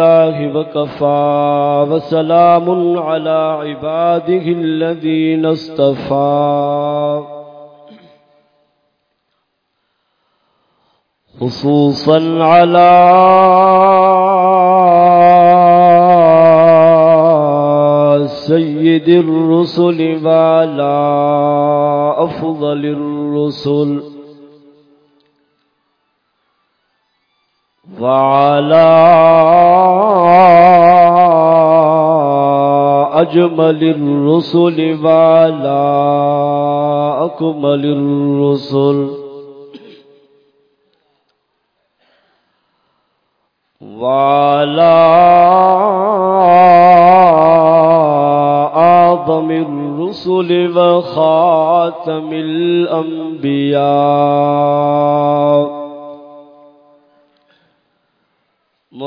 الله وكفى وسلام على عباده الذين اصطفى. خصوصا على سيد الرسل وعلى أفضل الرسل. وعلى أجمل الرسل وعلى أكمل الرسل. وعلى أعظم الرسل وخاتم الأنبياء.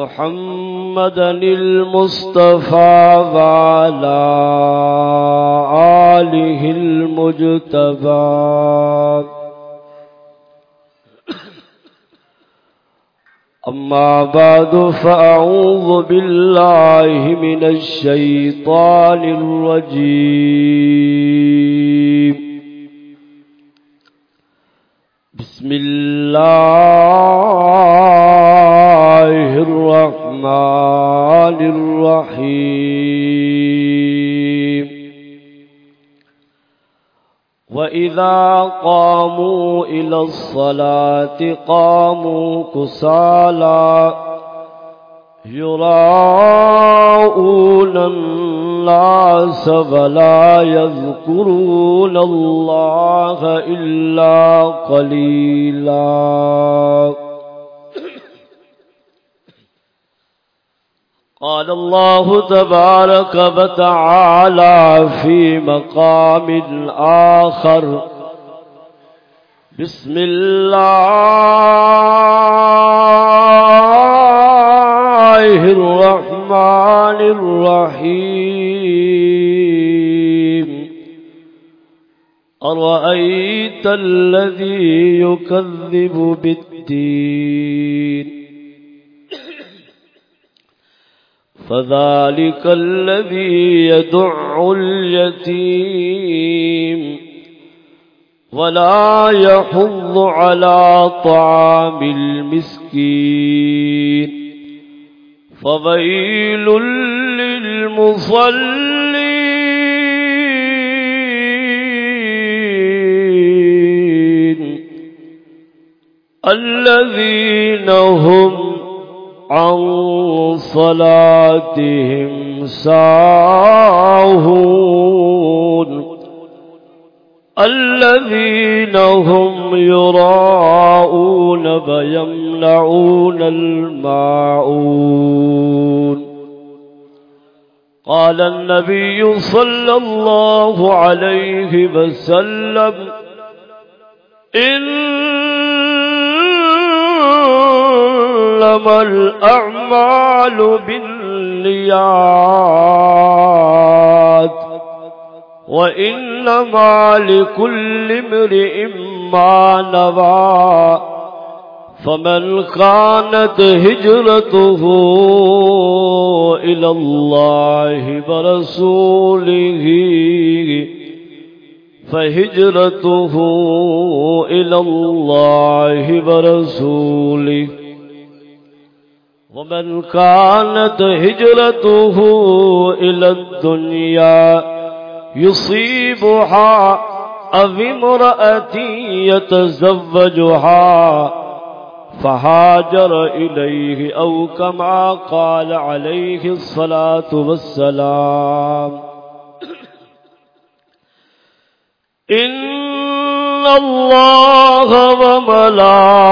محمدا المصطفى وعلى آله المجتبى. أما بعد فأعوذ بالله من الشيطان الرجيم. بسم الله الرحمن الرحيم. وإذا قاموا إلى الصلاة قاموا كسالا يراءون الناس ولا يذكرون الله إلا قليلا. قال الله تبارك وتعالى في مقام آخر. بسم الله الرحمن الرحيم. أرأيت الذي يكذب بالدين؟ فذلك الذي يدع اليتيم ولا يحض على طعام المسكين فويل للمصلين الذين هم عن صلاتهم ساهون. الذين هم يراءون ويمنعون الماعون. قال النبي صلى الله عليه وسلم إنما الأعمال بالنيات. وإنما لكل امرئ ما نوى. فمن كانت هجرته إلى الله ورسوله فهجرته إلى الله ورسوله. ومن كانت هجرته إلى الدنيا يصيبها أو امرأة يتزوجها فهاجر إليه أو كما قال عليه الصلاة والسلام. إن الله وملائكته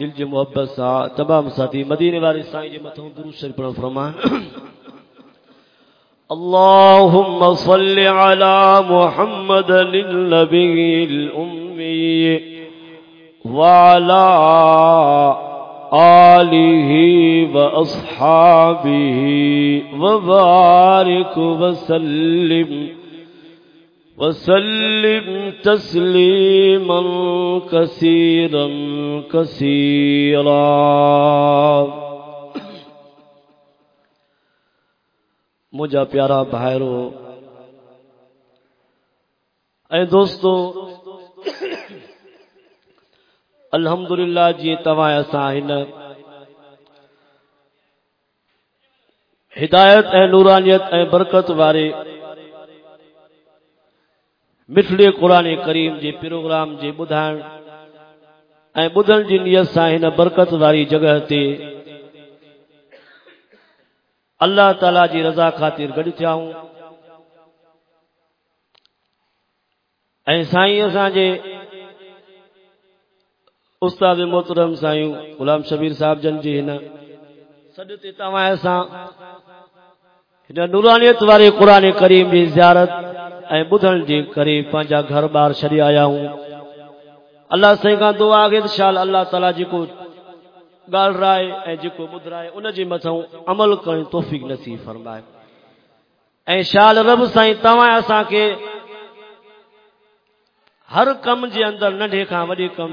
دل جی محبت سا، تمام ساتھی مدینے والے سائیں جی متھوں درود شریف پڑھ فرمائیں۔ اللهم صل على محمد النبي الأمي وعلى آله وأصحابه وبارك وسلم وسلم تسليما كثيرا كثيرا مجھا پیارا بھائرو اے دوستو، الحمدللہ جی تواں اساں ہن ہدایت، اے نورانیت، اے برکت وارے مٹڑے قرآن کریم کے پوگرام کے بدائن نیت سے برقت والی جگہ اللہ تعالی جی رضا خاطر گرد سائی استاد محترم سائیں غلام شبیر صاحب جن کے تین نورانیت والے قرآن کریم کی زیارت بدھ کے گھر باہر چھڈے آیا ہوں اللہ سر کا دعا ہے تو شال اللہ تعالی بدرائے ان کے مس عمل کریں توفیق نصیب فرمائے شال رب سائی تاکہ ہر کم کے اندر ننڈے کم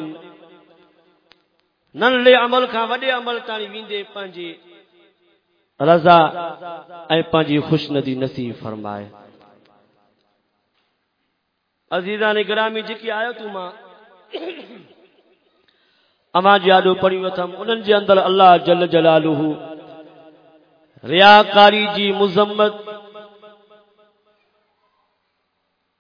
نمل امل تھی ودے رضا خوش ندی نصیح فرمائے عزیزان گرامی، جکی آیا تو ماں اما جی آدو پڑی وتم انہن جے اندر اللہ جل جلالہ ریاکاری جی مذمت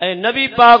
نبی پاک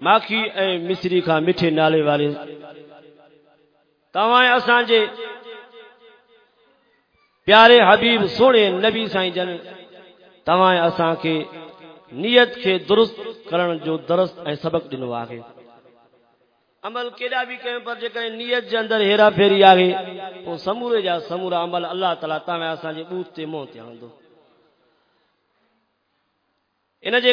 ماخی مصری کا میٹے نالے والے پیارے حبیب سونے جن تھی نیت کے درست کرنے درست سبق دنو ہے امل کیدا بھی نیت کے اندر ہیرا پھیری آپ سمورے جا سمورا امل اللہ تعالی موہ تھی ہوں ان کے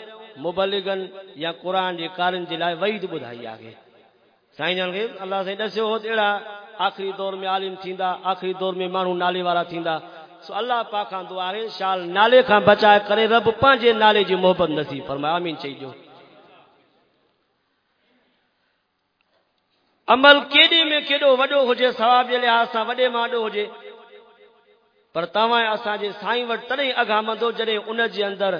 مبلغن یا قرآن کے کارن کے لائے وعید بدھائی آگے۔ سائن جان غیب اللہ سے ڈسے ہو تیڑا، آخری دور میں عالم تھیندا، آخری دور میں مانو نالے والا تھیندا۔ سو اللہ پاک دعا رے شال نالے کان بچائے کرے رب پانجے نالے جی محبت نصیب فرمائے۔ آمین چاہیے جو۔ عمل کیڑے میں کیڑو وڈو ہوجے، ثواب جے لحاظ سان وڈے ماں ڈو ہوجے۔ پر تواں اساں جے سائیں وٹ تڑے اگامندو جڑے ان جے اندر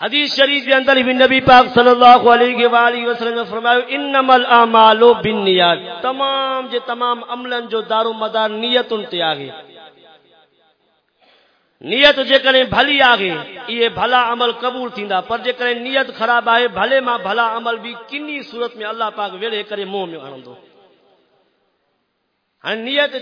حدیث شریف کے اندر بھی نبی پاک صلی اللہ علیہ وآلہ وسلم نے فرمایا انما الاعمال بالنیات۔ تمام جو تمام عملن جو دار و مدار نیتن تے آگے۔ نیت جے بھلی آگے یہ بھلا عمل قبول تھیندا پر جے کرے نیت خراب آئے بھلے ماں بھلا عمل بھی کنی صورت میں اللہ پاک ویڑے کرے منہ میں ہڑندو ہن نیت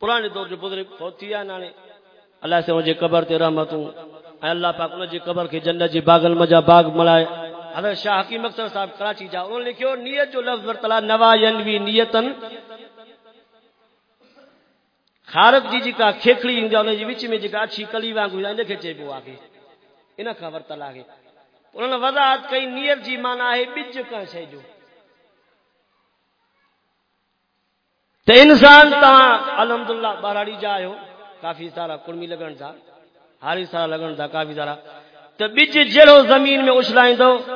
پرانے دور جو بزرگ فوت تھی نانے اللہ سے مجھے قبر تے رحمت اللہ پاک، انہاں قبر کے جنت جی باغل مجا باغ ملائے حضرت شاہ حکیم اکثر صاحب کراچی جا انہوں نے لکھو نیت جو لفظ ورتلا نوا ینوی نیتن۔ خارق جی جی کا کھیکڑی ہوں ان جی وچ میں جی کا اچھی کلی وانگو جا ان کے چیبو آگے۔ ان کا ورتلا آگے۔ انہوں نے وضاحت کئی، نیت جی معنی ہے بج کا شے جو تو انسان تاں الحمدللہ باراڑی جاؤ کافی سارا کڑمی لگن تھا ہاری سارا لگن تھا کافی سارا۔ تو بج جڑو زمین میں اچھلائیندو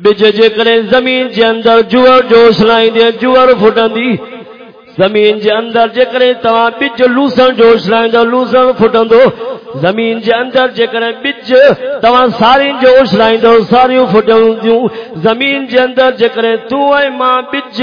بججے کرے زمین جے اندر جوار جو سلائی دے جوار فٹن دی زمین جے اندر جے کرے تمام بج لوسن جو سلائی دے لوسن فٹن دو زمین جے اندر جے کرے بج تمام ساری جو سلائی دے ساری فٹن دیوں زمین جے اندر جے کرے تو اے ماں بج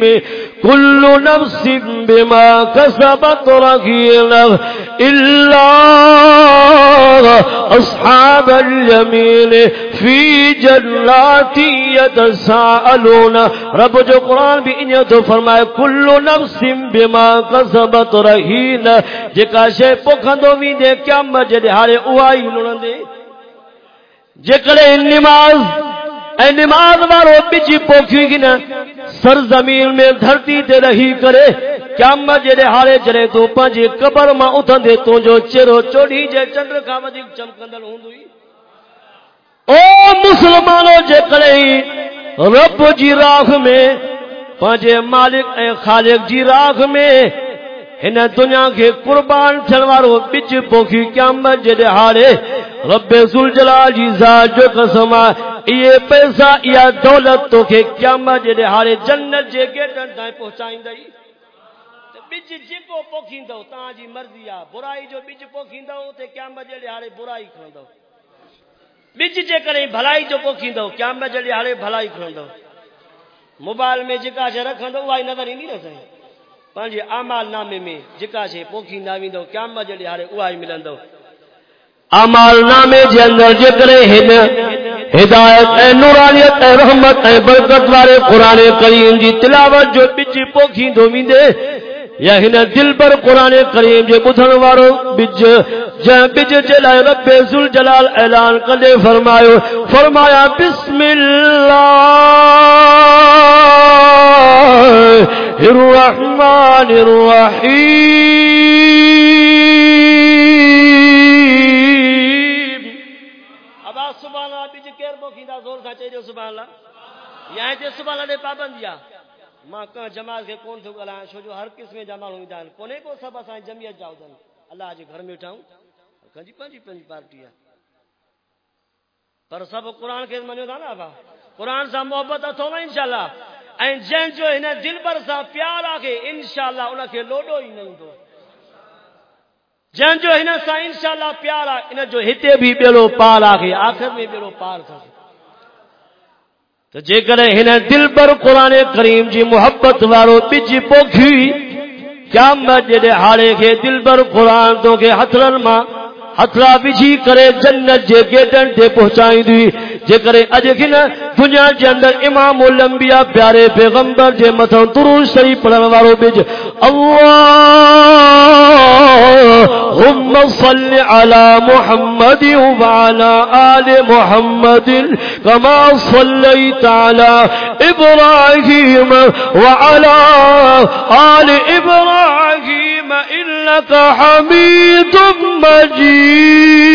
میں کل نفس بما کسبت رغینا الا اصحاب الیمین فی جنات یتساءلون رب جو قران بھی انہی تو فرمائے کل نفس بما کسبت رغینا جکا شے پکھندو وی دے، قیامت جے ہارے اوائی لڑندے جے کڑے نماز اے نماز وارو بچی پوکھی گی نا، سرزمین میں دھرتی تے رہی کرے، قیامت جڑے ہارے جڑے تو پنج قبر ما اٹھندے تو جو چہرو چوڑی جے چنڈ کا ودیک چمکندل ہوندوئی او مسلمانو جے کڑے رب جی راہ میں، پنجے مالک اے خالق جی راہ میں، ہن دنیا کے قربان تھن وارو بچ پوکھی قیامت جے ہارے رب ذل جی ذات جو قسم یہ پیسہ یا دولت تو کے قیامت جے ہارے جنت جے گیٹن تائیں پہنچائیندئی بج جيڪو پوکيندو تان جي جی مرضي آ۔ برائي جو بج پوکيندو ته قيامت جي هاڙي برائي کھندو بج جي ڪري ڀلائي جو پوکيندو قيامت جي هاڙي ڀلائي کھندو موبائل ۾ جيڪا شي رکندو واي نظر ايندي نه سهي پنهنجي اعمال نامي ۾ جيڪا شي پوکيندا ويندو قيامت جي هاڙي اها ئي ملندو اعمال نامے جے اندر جکرے ہن ہدایت، اے نورانیت، اے رحمت، اے برکت والے قران کریم دی تلاوت جو بچ پوکھیندو ویندے یا ہن دل پر قرآن کریم جے بدھن وارو بج۔ جے بج جلائے رب ذل جلال اعلان کدے فرمایو فرمایا، بسم اللہ۔ الرحمن الرحیم۔ سمجھو سبحان اللہ؟ یا ہے سبحان اللہ دے پابندیا ماں کا جماعت کے کون تھو گلا شو جو ہر قسم جمع ہو جان کونے کو سب اسا جمعیت جاو دن اللہ جی گھر میں اٹھاؤں۔ کہ جی پنجی پنجی پارٹی پر سب قرآن کے منو دا نا با قرآن سا محبت اتھو نا انشاءاللہ۔ این جن جو ہنے دل پر سا پیار آگے انشاءاللہ انہ کے لوڈو ہی نہیں دو۔ جن جو ہنے سا انشاءاللہ پیار آگے انہ جو ہتے بھی بیلو پار آگے آخر میں بیلو پار آگے تو جے کرے ہنے دل پر قرآن کریم جی محبت وارو بج پوکھی، کیا میں مجھے ہارے کے دل پر قرآن تو کے ہترن ماں؟ ہتھڑا بجی کرے جنت جے گیڈن تے پہنچائیں دی جے کرے اج کن دنیا دے اندر امام الانبیاء پیارے پیغمبر جے متھو درود شریف پڑھن والو بج اللہ ہم صل علی محمد و علی آل محمد کما كما صليت ابراہیم و علی آل ابراہیم إنك حميد مجيد.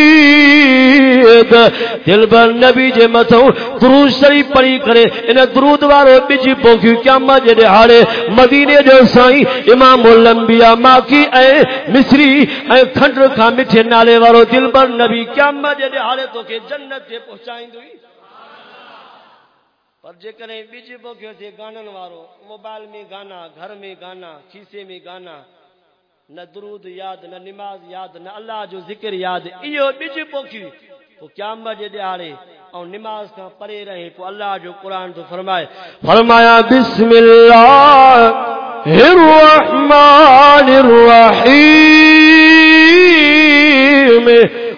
دل بر نبی جے متھو درود شریف پڑھی کرے ان درود وارو بج پوکھی قیامت جے دہاڑے، مدینے جو سائیں امام الانبیاء ماکی اے مصری، اے کھنڈ کھا میٹھے نالے وارو دل بر نبی، قیامت جے دہاڑے تو کے جنت تے پہنچائیندوئی پر جے کرے بج پوکھیو تے گانن وارو، موبائل میں گانا، گھر میں گانا، کھیسے میں گانا نہ درود یاد، نہ نماز یاد، نہ اللہ جو ذکر یاد ایو بج پوکی تو قیامت جے دیارے اور نماز کا پرے رہے، تو اللہ جو قرآن تو فرمائے، فرمایا، بسم اللہ الرحمن الرحیم۔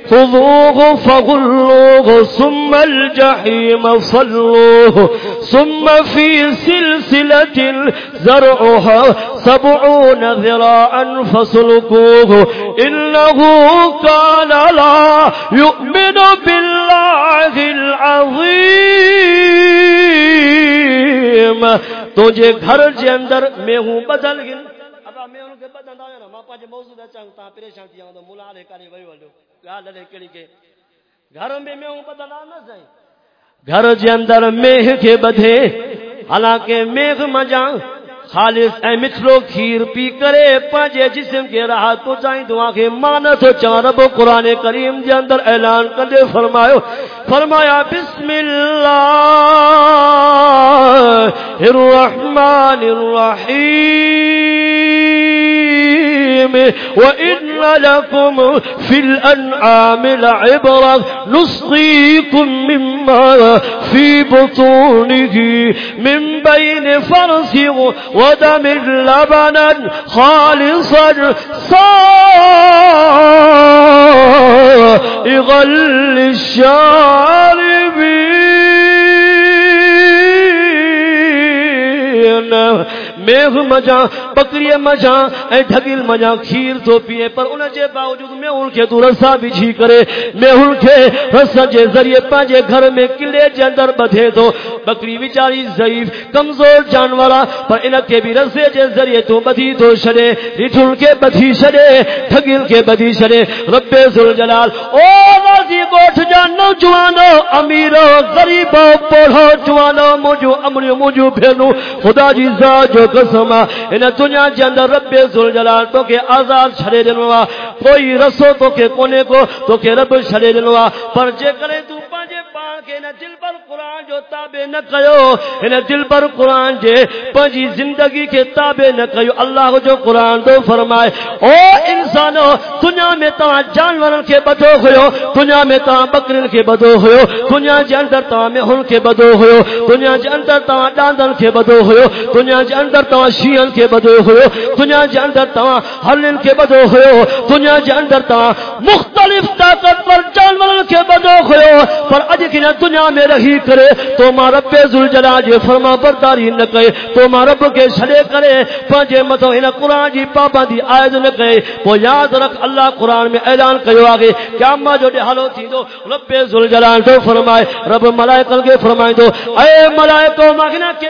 خذوه فغلوه ثم الجحيم صلوه ثم في سلسلة زرعها سبعون ذراعا فسلكوه إنه كان لا يؤمن بالله العظيم. تجھے گھر جے اندر میں ہوں، بدل گن. ကပတ်တန်တော့ရတော့မပါကြမောစုတဲ့ကြောင့်သာပြည့်ချောင်တောင်တော့မူလာလေးကလေးပဲလို့ကားလည်းကလေးကဂါရမေမေပတ်တလာမဆိုင်ဂါရဇံတော်မေခေပသေးအလာကေမေခမကြောင့် خالص اے مترو کھیر پی کرے پنجے جسم کے راہ تو چاہیں دعا کے مانا تو چاں رب قرآن کریم دے اندر اعلان کر دے فرمایا فرمایا، بسم اللہ الرحمن الرحیم، وَإِنَّ لَكُمْ فِي الْأَنْعَامِ لَعِبْرَةً نُسْقِيكُمْ مِمَّا فِي بُطُونِهِ مِنْ بَيْنِ فَرْسٍ و ودم لبنا خالصا. صائغا للشاربين میغ مجا بکری مجا اے ڈھگل مجا کھیر تو پیے پر ان جے باوجود میں ان کے تو رسا بچھی کرے۔ میں ان کے رسا جے ذریعے پانجے گھر میں قلعے جے اندر بدھے تو بکری بیچاری ضعیف، کمزور جانورا پر ان کے بھی رسے جے ذریعے تو بدھی تو شڑے رٹھل کے بدھی شڑے ڈھگل کے بدھی شڑے رب ذل جلال او راضی گوٹھ جا نوجوانو، امیرو، غریبو پڑھو جوانو مجھو امریو مجھو بھینو، خدا جی ذات جو قسم ان دنیا جے اندر رب ذل جلال تو کے آزاد چھڑے ڈنوا کوئی رسو تو کے کونے کو تو کے رب چھڑے ڈنوا پر جے کرے تو پنجے پان کے نہ دل پر قران جو تابع نہ کیو ان دل پر قران جے پنجی زندگی کے تابع نہ کیو اللہ جو قران تو فرمائے، او انسانو، دنیا میں تو جانورن کے بدو ہوو دنیا میں تو بکرن کے بدو ہوو دنیا جے اندر تو میہن کے بدو ہوو دنیا جے اندر تو ڈاندن کے بدو ہوو دنیا جے اندر تواں شیعن کے بدو ہوئے دنیا جے اندر تواں ہلن کے بدو ہوئے دنیا جے اندر تواں مختلف طاقت پر جانورن کے بدو ہوئے پر اج کی دنیا میں رہی کرے، تو ماں رب ذوالجلال جے فرما برداری نہ کرے، تو ماں رب کے چھڑے کرے پنجے متو ان قران جی پابندی آیت نہ کرے۔ وہ یاد رکھ، اللہ قران میں اعلان کیو آگے قیامت جو ڈھالو تھی دو رب ذوالجلال تو فرمائے، رب ملائکہ کے فرمائے دو اے ملائکہ مانگنا کہ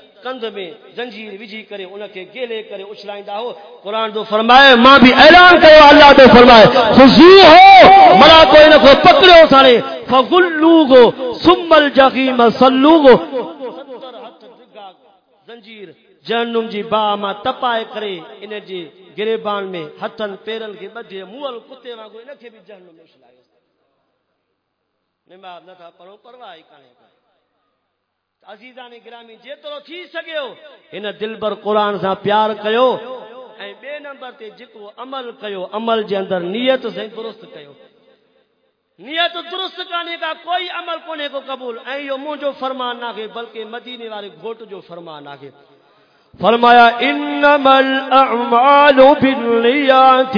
کندھ میں زنجیر وجھی کرے ان کے گیلے کرے اچھلائندا ہو، قرآن تو فرمائے، ماں بھی اعلان کرو، اللہ تو فرمائے خضو ہو، ملا کو ان کو پکڑو سارے فغلوگو ثم الجحیم صلوگو زنجیر جہنم جی با ما تپائے کرے ان جی گریبان میں ہتھن پیرن کے بدھے مول کتے وانگو ان کے بھی جہنم میں شلائے نماز نہ تھا، پڑھو، پرواہ ہی کانے کا عزیزان گرامی جترو تھی سگیو ان دلبر قران سا پیار کیو ایں بے نمبر تے جکو عمل کیو، عمل دے اندر نیت سے درست کیو۔ نیت درست کانے کا کوئی عمل کونے کو قبول ایں یو مونجو فرمان نہ کہ بلکہ مدینے والے گھوٹ جو فرمان نہ فرمایا انما الاعمال بالنیات۔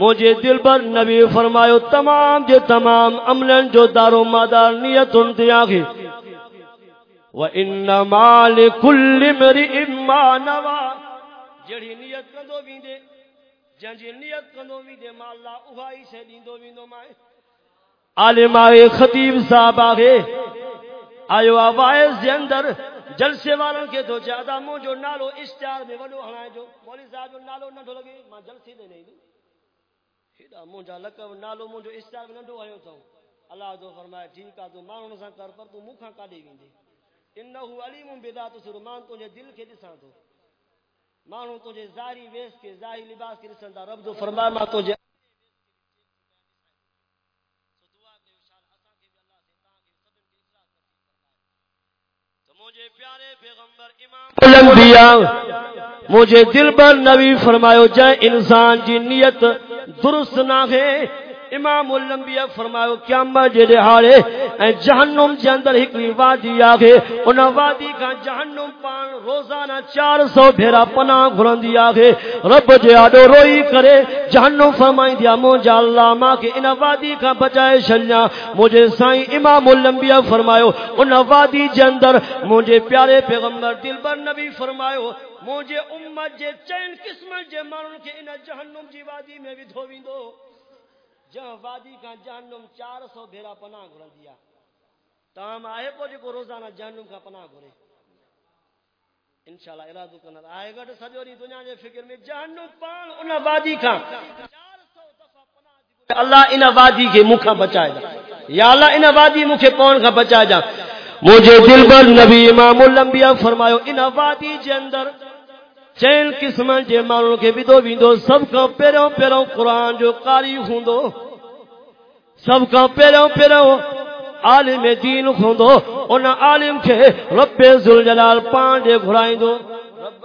مجھے دل پر نبی فرمایو، تمام جے تمام عملن جو دارو مادار نیتن دیا گے۔ وانما لكل امرئ ما نوى جڑی نیت کندو ویندے جن جی نیت کندو ویندے ما اللہ اوہائی سے دیندو ویندو مائے عالم اے خطیب صاحب آگے آیو آوائز دے اندر، جلسے والوں کے تو زیادہ مو جو نالو اشتہار میں وڈو ہنائے جو مولوی صاحب جو نالو نڈو لگے ما جلسے دے نہیں دوں ہیدا مو جا لکا نالو مو جو اشتہار میں نڈو ہنائے تو اللہ جو فرمائے ٹھیک ہے تو مانو سان کر، پر تو مکھا کا دے ویندے۔ انہو علیم بذات سرمان جے دل کے دسان تو۔ مانو تو جے زاری ویس کے زاری لباس کے دسان دا رب دو فرمائے ما تجھے مجھے پیارے پیغمبر امام الانبیاء جی، جی، جی، مجھے دل پر نبی فرمایا جائے انسان جی نیت درست نہ ہے امام الانبیاء فرمایو قیامت جے ہارے اے جہنم دے اندر ایک وادی آ گئے، انہاں وادی کا جہنم پان روزانہ 400 بھیرا پناہ گھرندی آ گئے۔ رب جے اڈو روئی کرے، جہنم فرمائی دیا، مو اللہ ما کہ انہاں وادی کا بچائے شنیا مجھے سائیں امام الانبیاء فرمایو انہاں وادی دے اندر مجھے پیارے پیغمبر دلبر نبی فرمایو مجھے امت جے چین قسم جے مانن کے انہاں جہنم جی وادی میں بھی دھوویندو جہاں وادی کا جہنم چار سو بھیرا پناہ گھر دیا۔ تام آئے پو جو روزانہ جہنم کا پناہ گھرے انشاءاللہ ارادو کنر۔ آئے گا تو سجوری دنیا جے فکر میں جہنم پان انہ وادی کا اللہ انہ وادی کے مکھا بچائے گا۔ یا اللہ انہ وادی مکھے پون کا بچائے جا مجھے دل بر نبی امام الانبیاء فرمایا انہ وادی جے اندر چین قسم جے مانو کے ویدو ویندو سب کا پیروں پیروں قرآن جو قاری ہوں سب کا پیروں پیروں عالم دین ہوں ان عالم کے رب ذوالجلال پانڈے گھرائیندو رب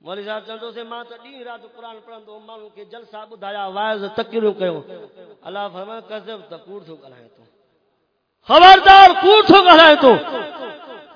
مولی صاحب چوندو سے ماں تا دین رات قرآن پڑھندو، مانو کے جلسہ بدھایا واعظ تقریروں کہو اللہ فرمائے کذب تا کور تو گلائے تو۔ خبردار کور تو گلائے تو۔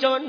چون۔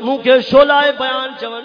مو کے شولائے بیان چون۔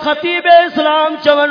خطیب اسلام چون۔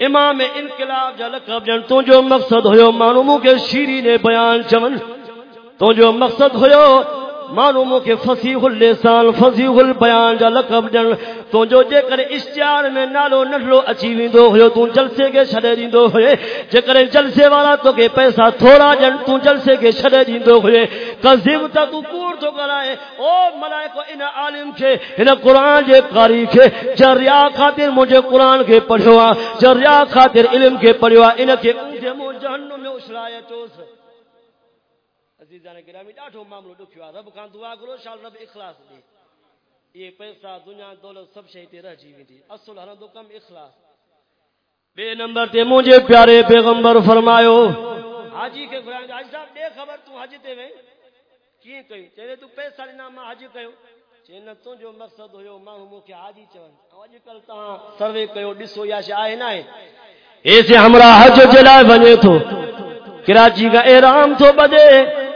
امام انقلاب جا لقب جن تو جو مقصد ہوئو مانو مو کے شیری نے بیان چون تو جو مقصد ہویو معلوم کہ فصیح اللسان، فصیح البیان جا لقب ڈن تو جو جے کر اشتہار میں نالو نڈلو اچھی ویندو ہو تو جلسے کے چھڑے دیندو ہوئے۔ جے کر جلسے والا تو کے پیسہ تھوڑا جن، تو جلسے کے چھڑے دیندو ہوئے۔ کذب تا تو کوڑ تو کرائے۔ او ملائکو ان عالم کے ان قرآن جے قاری کے۔ جریا خاطر مجھے قرآن کے پڑھوا، جریا خاطر علم کے پڑھوا۔ ان کے جہنم میں اچھلائے تو جان گرامی ڈاڈو معاملو ڈکھیو رب کان دعا کرو شال رب اخلاص دے۔ یہ پیسہ، دنیا، دولت، سب شے تے رہ جی ویندی اصل ہن دو کم اخلاص۔ بے نمبر تے مجھے پیارے پیغمبر فرمایو حاجی کے فرمایا حاجی صاحب، دے خبر تو حاجی تے وے۔ کی کہی؟ چے تو پیسہ لینا ما حاجی کہو چے نہ تو جو مقصد ہو مانو مکھے حاجی چون۔ اج کل تا سروے کہو ڈسو یا شے آہے نہ اے سے ہمرا حج جلائے بنے تو۔ کراچی کا احرام تو بدے۔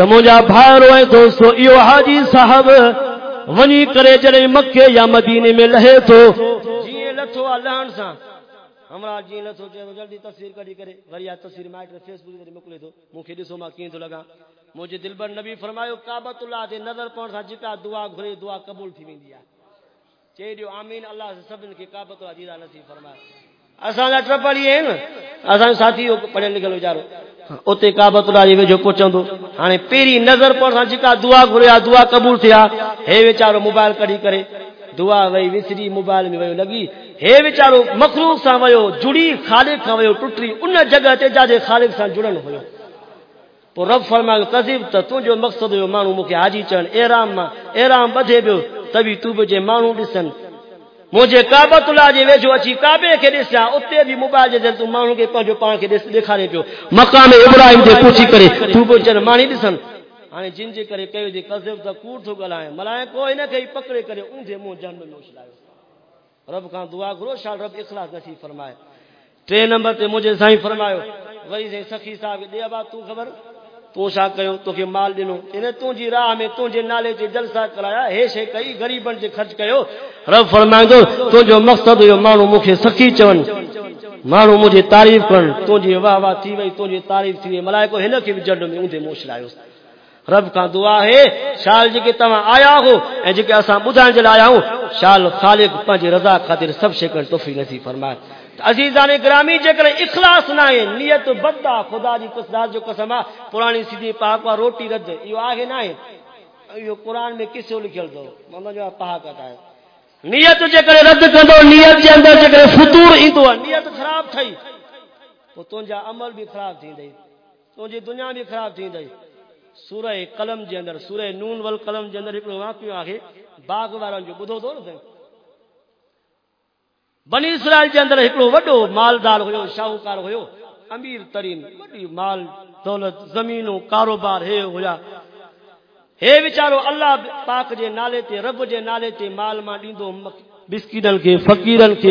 تو مجا بھار ہوئے دوستو، ایو حاجی صاحب، ونی کرے جرے مکہ یا مدینے میں لہے تو۔ جیئے لتو اللہ انسا ہمارا جیئے لتو جیئے لتو جلدی تصویر کری کرے۔ وریہ تصویر مائٹ رہے فیس بودی تری مکلے تو۔ موکھے دیسو مکین تو لگا۔ مجھے دل بر نبی فرمائے کعبت اللہ دے نظر پہنسا جتا دعا گھرے دعا قبول تھی مینگیا چیئے دیو، آمین، اللہ سے سب ان کے کعبت اللہ دیدہ نصیب فرمائے۔ اسان اچھا پڑھئے ہیں اسان ساتھی پڑھے لکھے لو ساتھی پڑھے اللہ جی وچ پہنچندو ہانے پیری نظر پون سا جکا دعا گھریا دعا قبول تھیا ہے وچارو موبائل کڈی کرے دعا وئی وسری موبائل میں ویو لگی ہے وچارو مخلوق سا ویو جڑی خالق کا ویو ٹٹری ان جگہ تے جاجے خالق سا جڑن ہویو تو رب فرمائے قذب تو تو جو مقصد ہو مانو مکے حاجی چن احرام ما احرام بدھے بیو مجھے کعبۃ اللہ جے ویجو اچھی، کعبے کے دسیا اتے بھی موبائل جے تو مانو کے پنجو پان کے دس دکھانے پیو۔ مقام ابراہیم تے پوچھی کرے، تو بجے مانی ڈسن ہاں جن جے کرے کہو دی قذب تو کوڑ تو گلائے ملائے کوئی نہ کہیں پکڑے کرے، اون دے منہ جنم میں اچھلائے رب کان دعا کرو، شال رب اخلاص نصیب فرمائے۔ ٹے نمبر تے مجھے سائیں فرمایو وری سخی صاحب دے بات تو خبر۔ تو شا تو کے مال دینو ان تو جی راہ میں تو جے نالے تے جلسہ کرایا۔ ہے شے کئی غریبن جے خرچ کیو؟ رب فرمائندو تو جو مقصد جو مانو مکھے سخی چون۔ مانو مجھے تعریف کرن تو جی واہ واہ تھی وئی تو جی تعریف تھی ملائکو ہن کے جڈ میں اون دے رب کا دعا ہے، شال جی کے تما آیا ہو اے جے کہ اسا بدھان جے آیا ہوں، شال خالق پنج عزیزان گرامی جے کرے اخلاص نہ ہے نیت بدا خدا دی قصدار جو قسم پرانی سیدھی پاک وا روٹی رد یہ آگے نہ ہے یہ قرآن میں کس سے لکھل دو مطلب جو پاک کہتا ہے۔ نیت جے کرے رد کندو نیت جے اندر جے کرے فطور ایندو نیت خراب تھئی تو تنجا عمل بھی خراب تھی دئی تنجی دنیا بھی خراب تھی دئی سورہ قلم جے اندر، سورہ نون والقلم جے اندر ایک واقعہ آگے، باغ وارن جو بدھو دو نہ بنی اسرائیل کے اندر ایک وڈو مالدار ہوئے شاہوکار ہوئے امیر ترین وڈی مال دولت زمینوں، کاروبار ہے ہویا۔ ہے بیچارو، اللہ پاک جے نالے تے، رب جے نالے تے مال ما ڈیندو مسکینن کے، فقیرن کے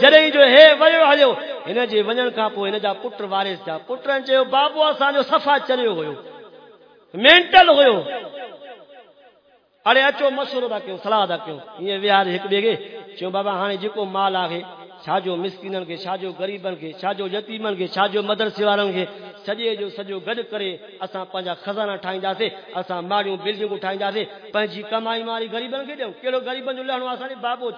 جڏهن جو ہے ويو ہليو ہن جي ونن کا پو ہن جا پٽر وارث جا پٽرن چيو بابو اسان جو صفا چليو ہويو مینٹل ہويو ارے اچو مشورو دا کیوں صلاح دا کیوں یہ ویار ایک بیگے چو بابا ہانے جکو مال آگے چھاجو مسکینن کے چھاجو غریبن کے چھاجو یتیمن کے چھاجو مدرسے والن کے سجے جو سجو گڈ کرے اساں پنجا خزانہ ٹھائنداسے اساں ماڑیوں بلڈنگوں ٹھائنداسے پنجی کمائی ماری غریبن کے دیو کیڑو غریبن جو لہنو اساں بابو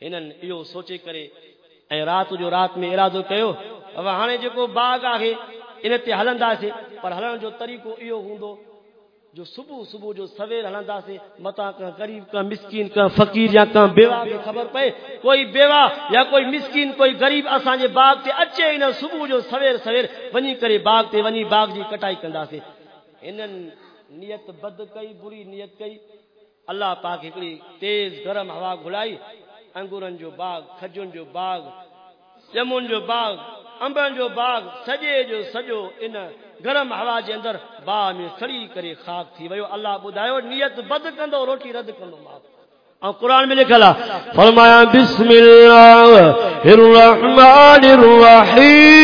ہنن ایو سوچے کرے اے رات جو رات میں ارادو کیو اب ہانے جکو باغ آگے ان تے ہلنداسے پر ہلن جو طریقو ایو ہوندو جو صبح صبح جو سویر ہلندا سے، متا کا غریب کا مسکین کا فقیر یا کا بیوہ کی خبر پے، کوئی بیوہ یا کوئی مسکین، کوئی غریب اساں جے باغ تے اچے نہ، صبح جو سویر سویر ونی کرے باغ تے ونی باغ جی کٹائی کندا سے۔ انن نیت بد کئی، بری نیت کئی۔ اللہ پاک ہکڑی تیز گرم ہوا گھلائی انگورن جو باغ کھجن جو باغ جمون جو باغ انبن جو باغ سجے جو سجو ان گرم ہوا جے اندر با میں کھڑی کرے خاک تھی ویو اللہ بدایو نیت بد کندو روٹی رد کندو معاف اور قرآن میں لکھا فرمایا بسم اللہ الرحمن الرحیم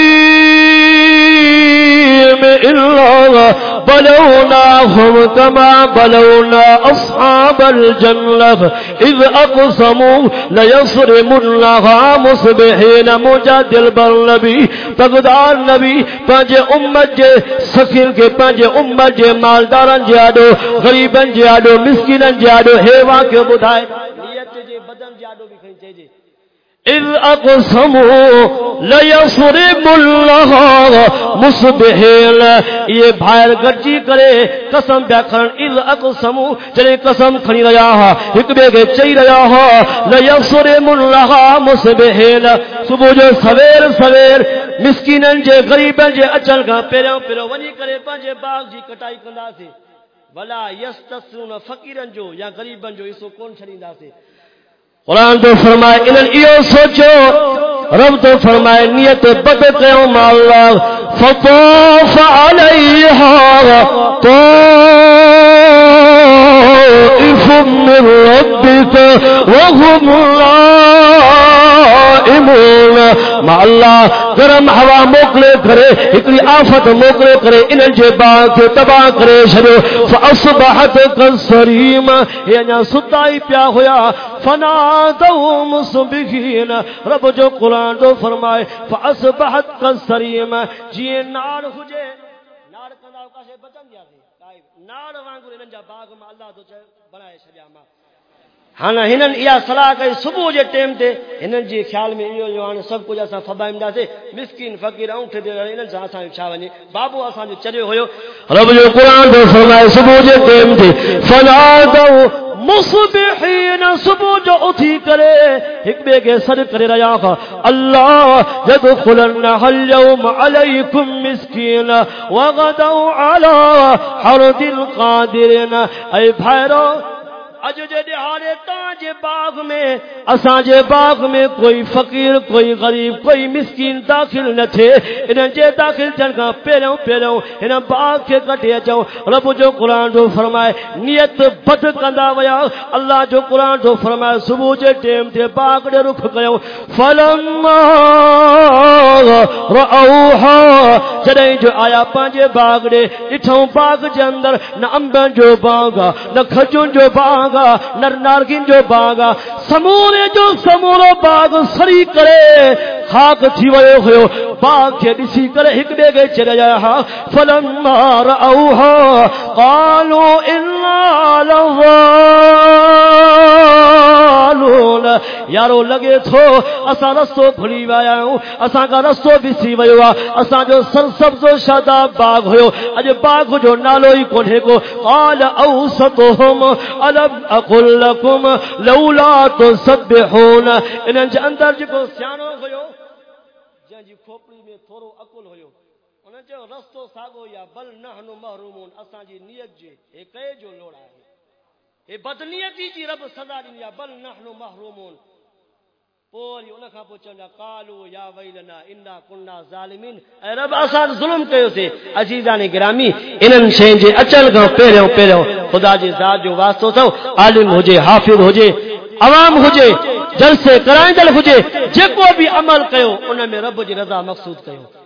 اللہ بلوناهم كما بلونا أصحاب الجنة إذ أقسموا ليصرمنها مصبحين مجادل بالنبي تقدار نبی پانچ امت جے سکھر کے پانچ امت جے مالدارن جے آڈو غریبن جے آڈو مسکنن جے آڈو ہیوا کے بدھائے نیت جے بدن جے آڈو بھی کھنی چاہیے اذ اقسمو لیصرم اللہ مصبحین۔ یہ بھائر گرجی کرے، قسم بیا کھن اذ اقسمو چلے قسم کھنی ریا ہا ایک بے گے چئی ریا ہا لیصرم اللہ مصبحین۔ صبح جو سویر سویر، مسکینن جے، غریبن جے اچل گا پیروں پیروں ونی کرے پانجے باغ جی کٹائی کندا سے ولا یستسرون فقیرن جو یا غریبن جو اسو کون چھڑیندا سے قرآن تو فرمائے انہوں ایو سوچو۔ رب تو فرمائے، نیت بد کیوں مالا فطوف علیہا طوف۔ طائف من ربك وهم قائمون ما اللہ گرم ہوا موکلے کرے ہکڑی آفت موکلے کرے انہن جے باغ کے تباہ کرے چھڑو فاصبحت کسریم یہ انہاں ستائی پیا ہویا فنادو مصبحین رب جو قرآن تو فرمائے، فاصبحت کسریم جی نار ہجے نار کندا کاسے بچن دیا نار وانگو انہن جا باغ میں اللہ تو بنائے چھڑیا ما۔ ہاں ہنن یا صلاح کئی صبح جے ٹائم تے ہنن جی خیال میں ایو جو ہن سب کچھ اسا فبائم داسے مسکین فقیر اونٹ دے انہن سا اسا چھا ونجے بابو اسا جو چریو ہویو رب جو قران دے فرمائے صبح مصبحین صبح جو اٹھی کرے ایک بے کے سر کرے رہا ریا اللہ يدخلن اليوم علیکم مسکین وغدو علی حرد القادرین۔ اے بھائرو اج جے دہاڑے تاں جے باغ میں، اساں جے باغ میں کوئی فقیر، کوئی غریب، کوئی مسکین داخل نہ تھے۔ انہاں جے داخل تھن کا پہلو پہلو انہاں باغ کے کٹے اچو رب جو قران جو فرمائے، نیت بد کندا ویا۔ اللہ جو قران جو فرمائے صبح جے ٹائم تے باغ دے رخ کیو فلما رأوها جڑے جو آیا پانجے باغ دے ڈٹھوں باغ دے اندر نہ انبن جو باغ نہ کھجون جو باغ نر نارگین جو باغا سمورے جو سمورو باغ سری کرے خاک تھی ویو ہوئو کرے ہک بے گئے چلے جایا فلما رأوها قالوا انا لظالون یارو لگے تھو اسا رستو بھلی وایا ہوں اسا کا رستو بسی ویو اسا جو سر و شاداب باغ ہوئو اج باغ جو نالو ہی کونے کو۔ قال اوسطهم الم اقول لكم لولا تسبحون۔ ان جے اندر جو سیانو ہویو جن جی کھوپڑی میں تھورو عقل ہویو ان جو رستو ساگو یا بل نحنو محرومون اساں جی نیت جے اے کئے جو لوڑا ہے اے بدنیتی جی رب سزا دی یا بل نحنو محرومون پوری ان کا پوچھندا قالو یا ویلنا انا كنا ظالمین اے رب اساں ظلم کیو سے عزیزان گرامی انن شین جے اچل گو پہرو پہرو خدا جی ذات جو واسطو تھو عالم ہوجے حافظ ہوجے عوام ہوجے جلسے کرائندل ہوجے جکو بھی عمل کیو ان میں رب جی رضا مقصود کیو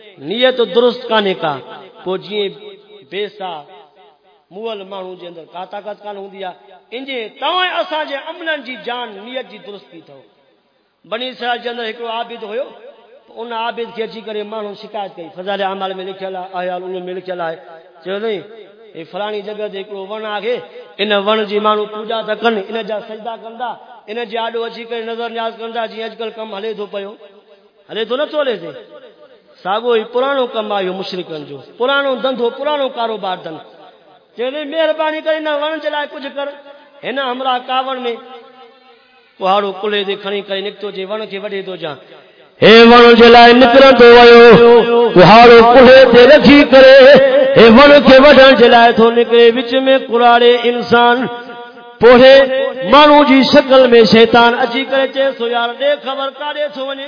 نیت درست کانے کا پو جی بیسا مول مانو جے اندر کا طاقت کان ہوندی ا انجے تویں اسا جے عملن جی جان، نیت جی درستی تھو۔ بنی اسرائیل جے اندر ایک عابد ہویو ان عابد کے اچھی کرے مانو شکایت کئی فضائل اعمال میں لکھیا ہے ان میں لکھیا ہے چلو نہیں، اے فلانی جگہ دے ایک ون آگے۔ ان ون جی مانو پوجا تا کن ان جا سجدہ کندا، ان جی آڈو اچھی کرے، نظر نیاز کندا۔ جی اج کل کم ہلے تو پیو۔ ہلے تو نہ چولے سے ساگو ہی پرانو کم آیو مشرکن جو۔ پرانو دندو پرانو کاروبار دن۔ چلے مہربانی کری نہ ون کچھ کر۔ ہے ہمرا کاون میں۔ پہاڑو کلے دے کھنی کرے نکتو جے ون کے وڈے تو جا اے ون چلائے نکرن تو ویو۔ پہاڑو کلے دے رکھی کرے۔ اے ون کے وڈن چلائے تو نکرے۔ وچ میں کراڑے انسان۔ پوہے مانو جی شکل میں شیطان اچھی کرے چے۔ سو یار دے خبر کاڑے سو ونے۔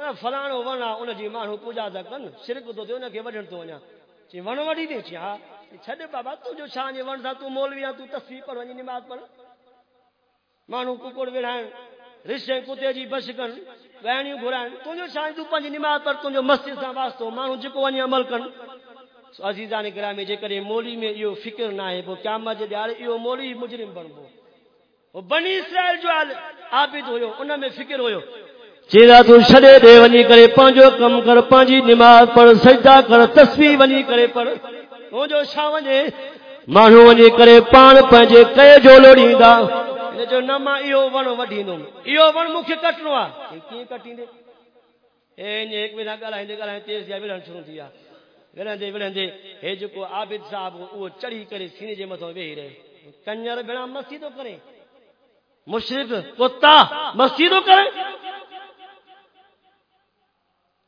ان جی مانو پوجا تا کن، شرک تو تے ان کے وڈن تو ونا۔ جی چی ون وڈی دے چی چھڈ بابا، تو جو شان جی ون تھا تو مولوی تو تسبیح پڑھ ونی یعنی نماز پڑھ مانو کوکڑ وڑھائن رشتے کتے جی بش کن وہنیو گھرائن تو جو شان تو پنج نماز پڑھ، تو جو مسجد سا واسطو مانو جکو ونی عمل کن۔ عزیزان گرامی جے کرے مولوی میں ایو فکر نہ ہے وہ قیامت جے دیار ایو مولوی مجرم بنبو وہ بنی اسرائیل جو عابد ہویو ان میں فکر ہویو چیرا تو چھڑے دے ونی کرے پانجو کم کر پانجی نماز پڑھ سجدہ کر تسبیح ونی کرے پڑھ تو جو شاہ ونجے مانو ونی کرے پان پنجے کئے جو لوڑیندا جو نما ایو ون وڈیندو ایو ون مکھ کٹنو ا کی کٹیندے اے نے ایک بنا گلا ہندے گلا تیز یا ولن شروع تھیا ولن دے ولن دے اے جو کو عابد صاحب او چڑھی کرے سینے جے متھو وہی رہے کنجر بنا مسجدو کرے مشرک کتا مسجدو کرے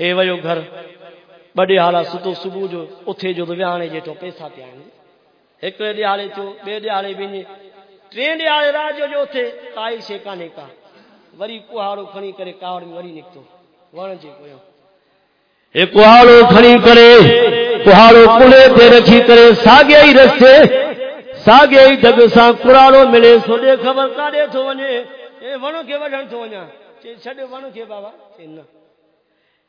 اے ویو گھر بڑے حالا ستو صبح جو اتھے جو دویانے جے تو پیسہ پی آئیں گے ایک لے دیارے چو، بے دیارے بینے ٹرین دیارے راج جو جو اتھے تائی سے کانے کا۔ وری کوہارو کھنی کرے کاؤڑ میں وری نکتو۔ ورن جے کوئی اے کوہارو کھنی کرے کوہارو کنے دے رکھی کرے، ساگے ہی رستے، ساگے ہی دگ سان کرالو ملے۔ سو دے خبر کا دے تو ونے؟ اے ونوں کے وڑھن تو ونے؟ چھڑے ونوں کے بابا؟ چھڑے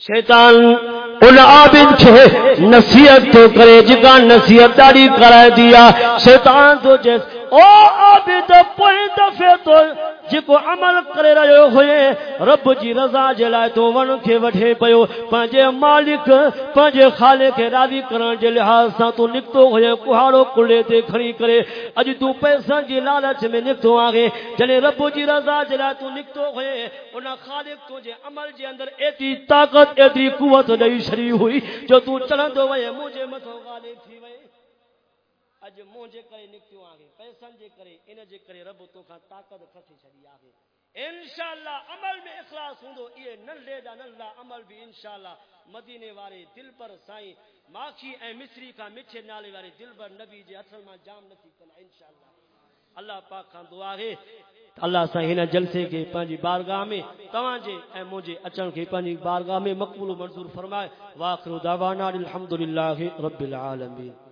شیطان ان عابد چھے، نصیحت تو کرے، جگہ نصیحت داری کرائے دیا، شیطان تو جیسے او عابد پوئی دفے تو جکو عمل کرے رہے ہوئے، رب جی رضا جلائے تو ون کے وٹھے پیو۔ پنجے مالک، پنجے خالق راضی کرن جے لحاظ سان تو نکتو ہوئے کوہاڑو کلے تے کھڑی کرے۔ اج تو پیسہ جی لالچ میں نکتو آگے۔ جلے رب جی رضا جلائے تو نکتو ہوئے، انہاں خالق تو جے عمل جے اندر ایتری طاقت ایتری قوت دئی شری ہوئی۔ جو تو چلن دو وے، مجھے متو غالب تھی جو موں جے کرے نکتیوں آگے پیسن جے کرے انہ جے کرے رب تو کھا طاقت خسی چھڑی آگے۔ انشاءاللہ عمل میں اخلاص ہوں دو، یہ نل لے دا نل دا عمل بھی انشاءاللہ۔ مدینے وارے دل پر سائیں، ماکھی اے مصری کا مچھے نالے وارے دل پر نبی جے اتھر ماں جام نسی چلا انشاءاللہ۔ اللہ پاک خان دعا گے اللہ سہینہ جلسے کے پانچی بارگاہ میں توانجے اے موجے اچھاں کے پانچی بارگاہ میں مقبول و منظور فرمائے۔ واخر دعوانا الحمدللہ رب العالمین۔